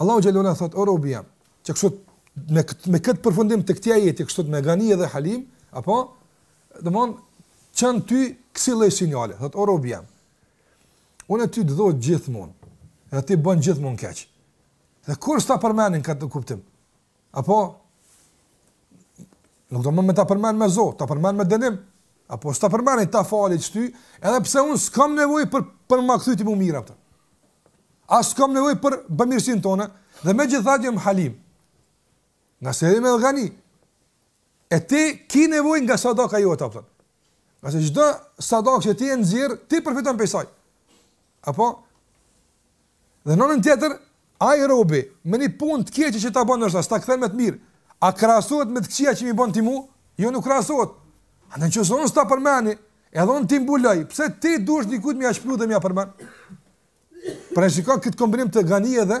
Allahu xhele ue ala thot o robi jem, që kështu me këtë me këtë përfundim të këtij ajeti, kështu me gani dhe halim, apo domethënë çon ty kësi lloj sinjale, thot o robi jem. Unë ty të dhoj gjithmonë. Edhe ti bën gjithmonë keq. Dhe kurr s'ta përmeni këtë kuptim? Apo nuk domethënë me ta përmend me zor, ta përmend me dënim. Apo s'ta përmend ta fali ty, edhe pse un s'kam nevojë për për ma kthy ti mu t'mirën. As s'kam nevojë për bamirësinë tane dhe megjithatë jam halim. Ngase jam edhe gani. E ti ki nevojë nga sadaka jote, apo? Nga se çdo sadaka që ti e nxjerr, ti përfiton prej saj. Apo? Dhe në anën tjetër, ai robi me një punë të keqe që ta bën ndoshta, s'ta kthen me të mirë. A krahasohet me të këqija që m'i bën ti mu? Jo nuk krahasohet. Andaj qysh unë s'ta përmeni, edhe unë t'i mbuloj, pse ti duhesh dikujt me ja shplu dhe me ja përmen? Pra shikon këtë kombinim të Gani edhe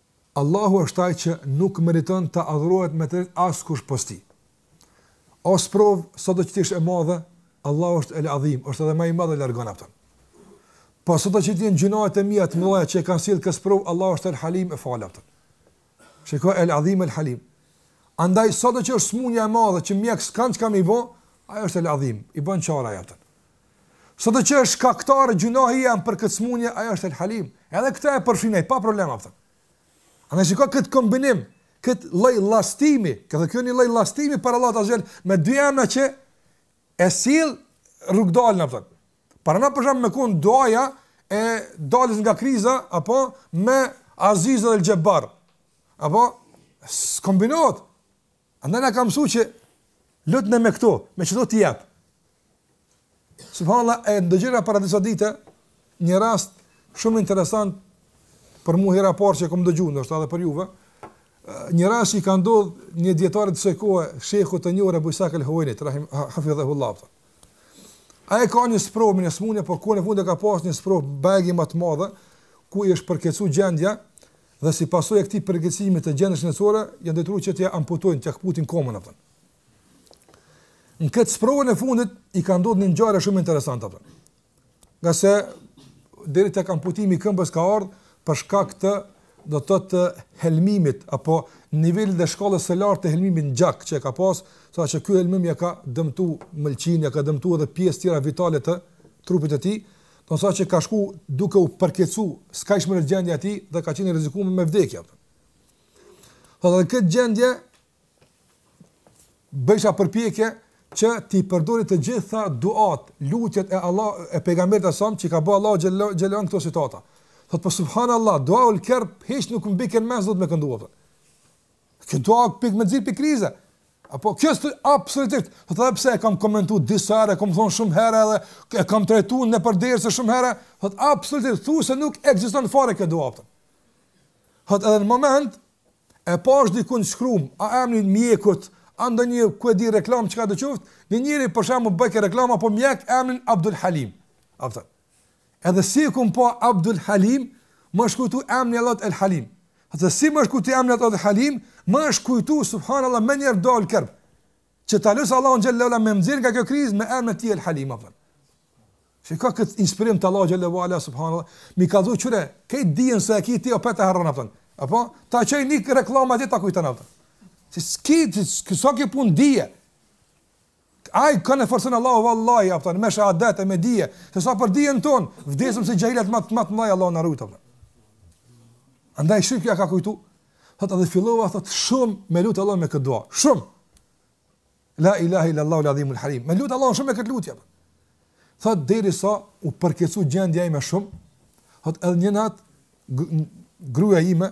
Allahu është Ai që nuk meriton të adhurohet me të drejtë askush pos Tij. O sprov, sado që të jesh e madhe, Allahu është El Adhim, është edhe më i madh e largon ata. Po sado që të jenë gjynahet e mia të mëdha që e kanë sjell kët sprov, Allahu është El Halim e fal ata. Shiko El Adhim El Halim. Andaj sado që është smunja e madhe që mjek s'kanë çka me bë, ai është El Adhim, i bën çare ata. Sado që është shkaktar gjynahi jem për këtë smunje, ai është El Halim. Edhe këtë e përfshin ai pa problem apo. Andaj shikoj kët kombinim, kët lloj lartsimi, që do keni lloj lartsimi për Allahun azze ve xhel me dy emra që e sill rrugëdaljen apo. Pra na për shembull me kon duaja e daljes nga kriza apo me Aziz El Jabbar. Apo s'kombinohet. Andaj na ka mësuar që lut në me këto, me çdo të jap. Subhanallahu e ndëgjera para disa ditë një rast shumë interesant për mua hera e parë që kam dëgjuar ndoshta edhe për juve. Një rast i ka ndodh një dijetari të kësaj kohe, shehu të njohur Ebu Is'hak el-Huvejni, rahim hafizahullah. Ai e ka një sprovë në smunje, por ku në fund e ka pas një sprovë bajagi më të madhe ku i është përkeqësu gjendja dhe si pasojë e këtij përkeqësimi të gjendjes shëndetësore janë detyruar që t'ia amputojnë, t'ia këputin komën apo. Në këtë sprovën e fundit i ka ndodhur një ngjarje shumë interesante apo. Nga se deri tek amputimi i këmbës ka ardhur për shkak të do të thotë helmimit apo nivelit dhe shkallës së lartë të helmimit në gjak që e ka pas, sa që ky helmim ja ka dëmtu mëlçin, ja ka dëmtu edhe pjesë tjera vitale të trupit të tij, Thotë sa që ka shku duke u përkeqësu skajshëm gjendja e tij dhe ka qenë rrezikum me vdekje. Thotë dhe në këtë gjendje, bëjsha përpjekje që t'i përdori të gjitha duat, lutjet e Allah e pejgamberit alejhi selam që i ka bë Allahut xhel në këto situata. Thot po subhanallahu, dua ul kerb, hiç nuk m'bike n'men do të me këndu atë. Kjo dua tipike me nxjerr prej krize. Apo kjo është absolutisht. Po thotë edhe pse e kam komentuar disa herë, kam thon shumë herë edhe e kam trajtuar nëpër derse shumë herë, thotë absolutisht thuse nuk ekziston fare kjo dua. Thotë edhe në moment e pash diku të shkrum, a emri i mjekut, a ndonjë ku e di reklam çka do të thotë, një njeri për shembull bëke reklam apo mjek emrin Abdul Halim. Apo Edhe si e kum pa Abdul Halim, më është kujtu emni Allahut El Halim. Edhe si më është kujtu emni Allahut El Halim, më është kujtu subhanallahu menjëherë dual kerb. Që ta lutsh Allahun xhele ue ala me më nxjerr nga kjo krizë me emrin e tij El Halim apo. Shih ka këtë inspirim të Allahut xhele ue ala subhanallahu, mi ka dhënë çare, këtë dijen se e ke ti apo ta harron apo. Apo ta çon një reklamë e ta kujton apo. Se s'ki, s'ki, s'a ke pun dije. Ai kanë forcon Allahu vallahi a po kupton me shahadet e me dije se sa për dijen ton vdesëm se xhahilat më të më të mëdhenj Allahu na rujt a po kupton. Andaj shehut kjo iu ka kujtu thot edhe fillova thot shumë me lut Allahu me këtë dua. Shumë. La ilaha illa Allahu al-azimul halim. Me lut Allahu shumë me këtë lutje. Thot deri sa u përkeqsu gjendja ime shumë. Thot edhe një natë gruaja ime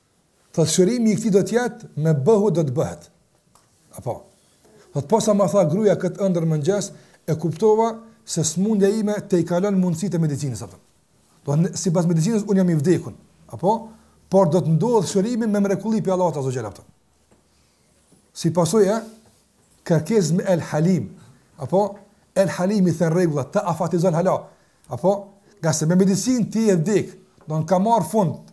Thotë shërimi i këtij do të jetë me befi do të bëhet. Apo. Thotë posa ma tha gruaja këtë ëndërr menjëherë e kuptova se smundja ime i tejkalon mundësitë e medicinës apo. Domethënë sipas medicinës unë jam i vdekur. Apo por do të ndodh shërimi me mrekulli pej Allahu azze ue xhel a kupton. Si pasojë e kërkesës me El Halim. Apo El Halim i then rregullat ta afatizon hala. Apo, ngase me medicinë ti ke vdek, domethënë ka marrë fund,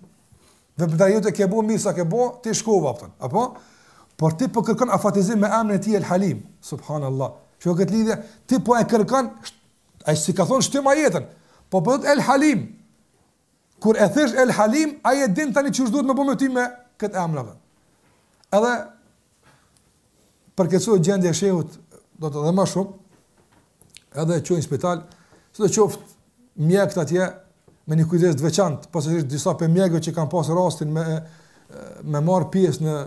dhe për ta ajo jetë ke bo mirë sa ke bo, ti shkove, a kupton. Apo, por ti po kërkon afatizim me emrin e tij El Halim, subhanallah. Që këtë lutje, ti po e kërkon, ai si ka thonë shtyma jetën, po përdor El Halim, Kur e thërret El Halim, ai e din tani çka duhet me bo me ty me këtë emër ave. Edhe përkeqsohet gjendja e shehut do të thotë edhe më shumë. Edhe e çojnë në spital, sido qoftë mjekët atje me një kujdes të veçantë, pasi disa prej mjekëve që kanë pasur rastin me me marr pjesë në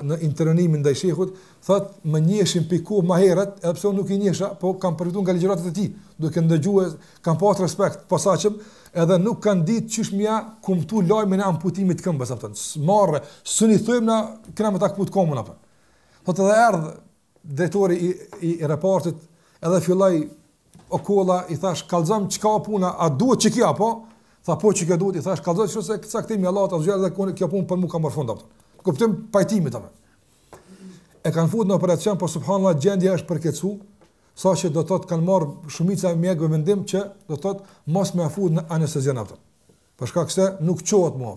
në intervenimin ndaj shehut, thot më njihshin pikë më herët, edhe pse unë nuk i njihsha, po kanë përfituar nga ligjëratat e tij, duke ndëgjuar, kanë pas respekt të posaçëm, edhe nuk kanë ditë qysh me ja kumtu lajmin e amputimit të këmbës a kupton marre, s'un i thojmë na kena me ta këput kamën apo. Thotë erdh drejtori i, i repartit, edhe filloj, okolla, i thash, kallzom çka puna, a duhet që kja, apo? Tha, po që kja duhet, i thash, kallzom qe se ky është caktimi i Allahut xhel dhe kjo punë për mu ka marrë fund. Kuptim i pajtimit, amë. E kanë fut në operacion, po subhanallah, gjendje është përkeqsu, saqë do të thotë kanë marrë shumica e mjekve vendim që do të thotë mos me fut në anestezion, amë. Për shkak se nuk çohet ma,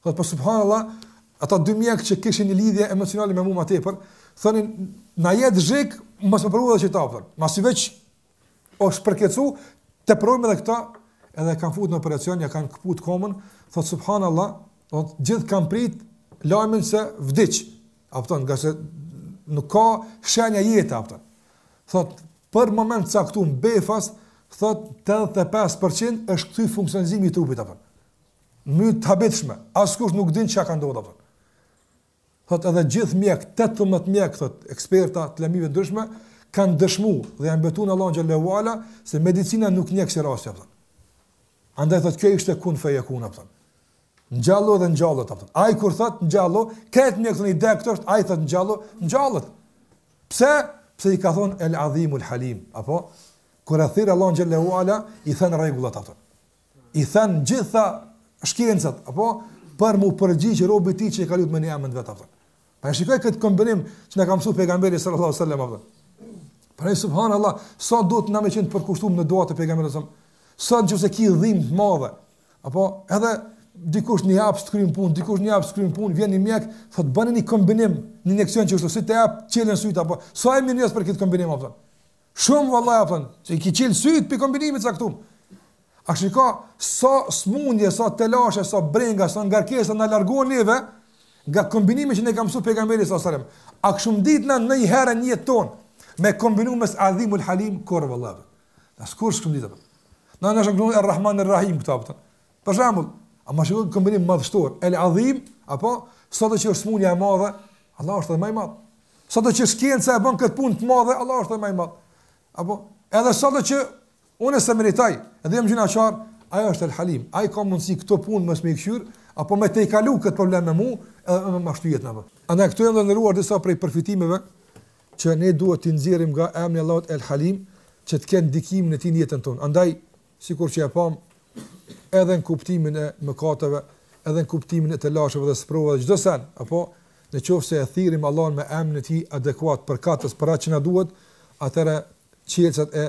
Thotë, po subhanallah, ata dy mjekë që kishin një lidhje emocionale me mua më tepër, thonin, na jet zhig, mos me provu edhe qeta për. Masi veç o shpërkecu, ta provojmë edhe këta, edhe e kanë fut në operacion, ia kanë këput komën, thotë, subhanallah, thotë, gjithë kanë prit, lajmen se vdiq, a po, ngase nuk ka shenja jete, a po. Thotë, për moment të caktum në befas, thotë, 85% është kthy funksionizimi i trupit, a po. Në mënyrë të habitshme, askush nuk din çka ka ndodhur atë. Thotë edhe gjithë mjekët, 18 mjek thotë eksperta të lëmive të ndryshme kanë dëshmuar dhe janë betuar në Allahun xhallahu ala se medicina nuk njeh kësi rasti atë. Andaj thotë kjo ishte kun fe jekun atë. Ngjallu dhe ngjallu atë. Ai kur thotë ngjallu, krejt mjekët thonë i vdekt o është ai thotë ngjallu, ngjallu. Pse? Pse ai ka thonë el azimul halim, apo kur e thirr Allahu xhallahu ala i then rregullat atë. i then gjitha shkencat, apo për m'iu përgjigj robit tij që e ka lutë me emën të vet, a po. Pra e shikoj këtë kombinim që na ka msu pejgamberi sallallahu sallam, a po. Pra e subhanë Allah, sa duhet ne me qenë të përkushtum në duatë e pejgamberit sallam, se në qoftë se ki dhimb të madhe, apo edhe dikush një hap s'të kryn punë, dikush një hap s'të kryn punë, vjen një mjek, thot bëni një kombinim, një injeksion që është, si të hapet qelen syta, apo sa e mirënjohës për këtë kombinim, a po. Shumë vallahi apo se t'i ka çel syt prej kombinimit caktu. A shiko sa smundje, sa telashe, sa brenga, sa ngarkesa na largon neve nga kombinimi që na ka mësuar pejgamberi sa selam. A kishim dit na një herë në jetën tonë me kombinu me El Azimul Halim kurrë vallahi. Na kurrë s'kishim dit apo. Na na shkon Ar-Rahman Ar-Rahim këta apo. Për shembull, ama shikoni kombinim madhështor, el adhim, apo sado që është smunja e madhe, Allah është edhe më i madh. Sado që shkenca e bën këtë punë të madhe, Allah është edhe më i madh. Apo edhe sado që unë s'e meritoj, edhe jam gjynahqar, ai është el halim. Ai ka mundsi këto punë mos m'i kqyr, apo me tejkalu këtë problem me mua, edhe me ma shtu jetën apo. Andaj këto janë të nderuar disa prej përfitimeve që ne duhet të nxjerrim nga emri i Allahut el halim, që të ketë ndikimin e tij në jetën tonë. Andaj sikur që e pamë edhe në kuptimin e mëkateve, edhe në kuptimin e telasheve dhe sprovave dhe çdo sen, apo në qoftë se e thirrim Allahun me emrin e Tij adekuat përkatës për atë që na duhet, atëherë çelësat e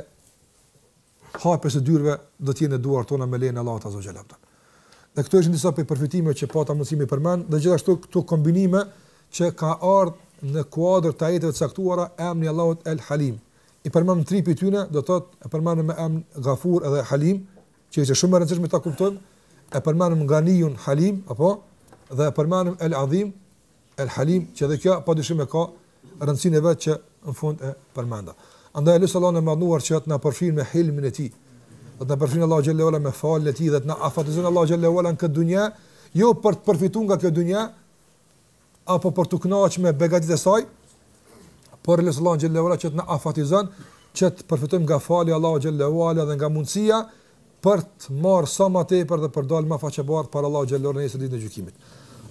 hapjes së dyerve do të jenë në duart tona me lejen e Allahut azza wa jalla. Dhe këto ishin disa prej përfitimeve që pata mundësi mi përmend, dhe gjithashtu këto kombinime që ka ardhur në kuadër të ajeteve të caktuara emri i Allahut El Halim, i përmend tri prej tyre, do të thotë, e përmend me emrin Gafur edhe Halim, që është shumë e rëndësishme ta kuptojmë, e përmend Ganiun Halim, apo dhe e përmend El Adhim, El Halim, që edhe kjo padyshim e ka rëndësinë e vet që në fund e përmenda. Andaj lutja Allahun e madhëruar që të na përfshin me hilmin e tij. që të na përfshin Allahu xhelle ue ala me faljen e tij dhe të na afatizon Allahu xhelle ue ala në këtë dunjë, jo për të përfituar nga kjo dunjë, apo për t'u kënaqur me begatitë e saj, por e lus Allahun xhelle ue ala që të na afatizon që të përfitojmë nga falja e Allahut xhelle ue ala dhe nga mundësia për të marrë sa më tepër dhe për të dalë më faqebardhë para Allahut xhelle ue ala ditën e gjykimit.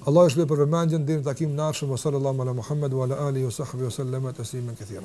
Allahu ju shpërbleftë për vëmendjen deri në takimin e ardhshëm sallallahu ala Muhammed wa ala alihi wa sahbihi wa sallama teslimen kethira.